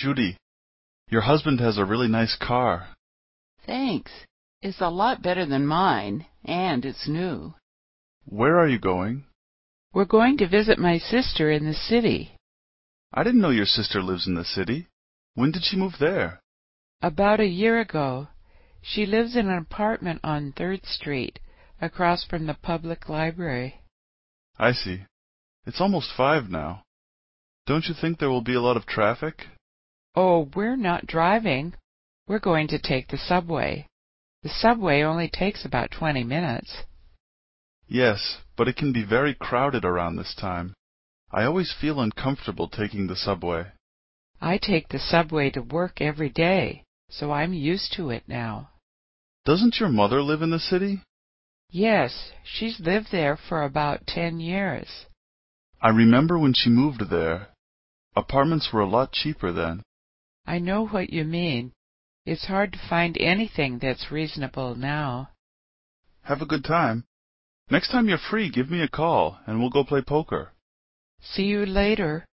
Judy, your husband has a really nice car. Thanks. It's a lot better than mine, and it's new. Where are you going? We're going to visit my sister in the city. I didn't know your sister lives in the city. When did she move there? About a year ago. She lives in an apartment on 3rd Street, across from the public library. I see. It's almost five now. Don't you think there will be a lot of traffic? Oh, we're not driving. We're going to take the subway. The subway only takes about twenty minutes. Yes, but it can be very crowded around this time. I always feel uncomfortable taking the subway. I take the subway to work every day, so I'm used to it now. Doesn't your mother live in the city? Yes, she's lived there for about ten years. I remember when she moved there. Apartments were a lot cheaper then. I know what you mean. It's hard to find anything that's reasonable now. Have a good time. Next time you're free, give me a call, and we'll go play poker. See you later.